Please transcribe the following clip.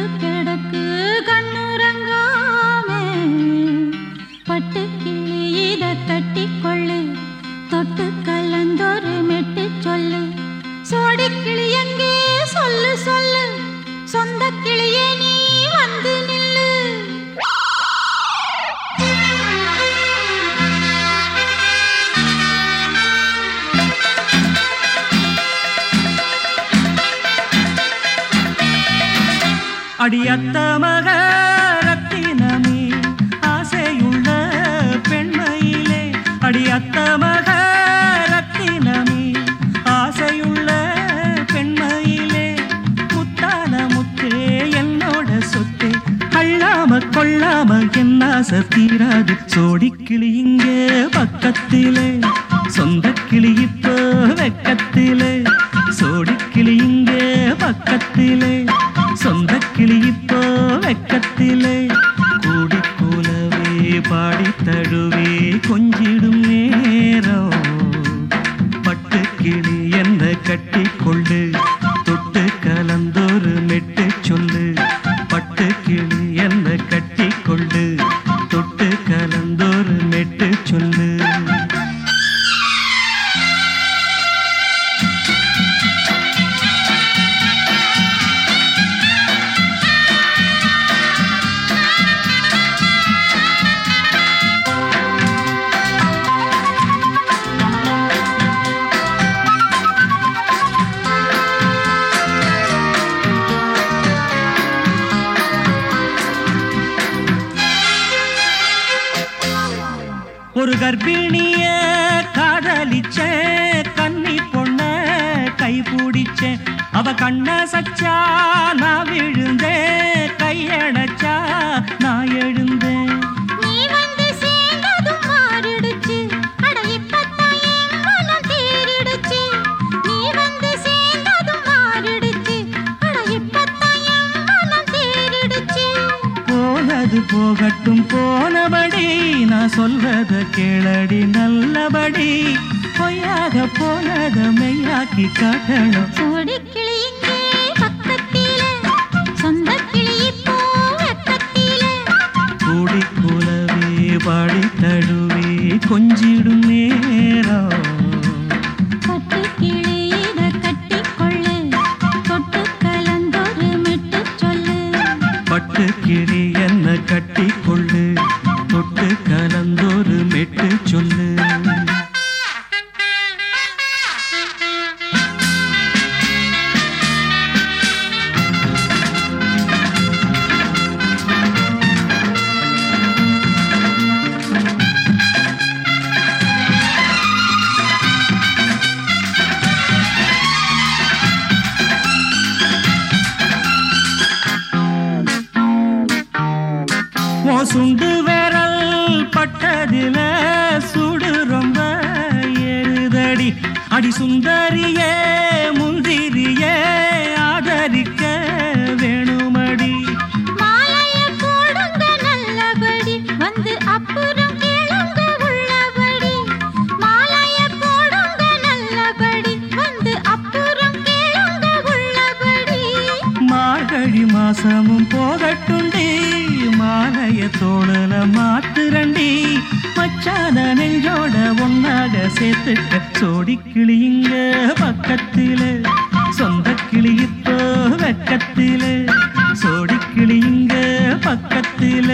கிடக்கு கண்ணுறங்காம. பட்டு கிள்ளி இத தட்டி கொள்ளு தொட்டு கலந்தொரு சோடி கிளி சொல்லு சொல்லு. சொந்த கிளியே நீ அடியத்த மக ரத்தினமே ஆசையுள்ள பெண்மையிலே அடியத்த மக ரத்தினமே ஆசையுள்ள பெண்மையிலே முத்தான முத்தே என்னோட சொத்து அள்ளாம கொள்ளாம என்ன ஆசை தீராது. சோடிக்கிளி இங்கே பக்கத்திலே சொந்த கிளி இப்போ வெக்கத்திலே சோடிக்கிளி இங்கே பக்கத்திலே சொந்த கிளி இப்போ வெக்கத்திலே கூடி போலவே பாடி தழுவே கொஞ்சிடும் நேரம் பட்டு கிளி என்ன கட்டி கொண்டு தொட்டு கலந்தொரு மெட்டு சொல்லு. பட்டு கிளி என்ன கட்டி கொண்டு ஒரு கர்ப்பிணிய காதலிச்ச கன்னி பொண்ண கை பிடிச்சேன் அவ கண்ண சச்சா நான் விழுந்தே கையடைச்சா போனது போகட்டும் போனபடி நான் சொல்றத கேளடி நல்லபடி. பொய்யாக போனத மெய்யாக்கி காட்டணும். சோடி சுண்டு விரல் பட்டதில சுடு ரொம்ப ஏறுதடி. அடி சுந்தரியே முந்திரியே ஆதரிக்க வேணுமடி. நல்லபடி வந்து அப்புறம் கேளுங்க உள்ளபடி. தோணல மாத்துரண்டி மச்சான நெஞ்சோட ஒன்னாக சேர்த்துக்க சோடி கிளியுங்க பக்கத்தில சொந்த கிளியிப்போ வெக்கத்தில சோடி கிளியுங்க பக்கத்தில.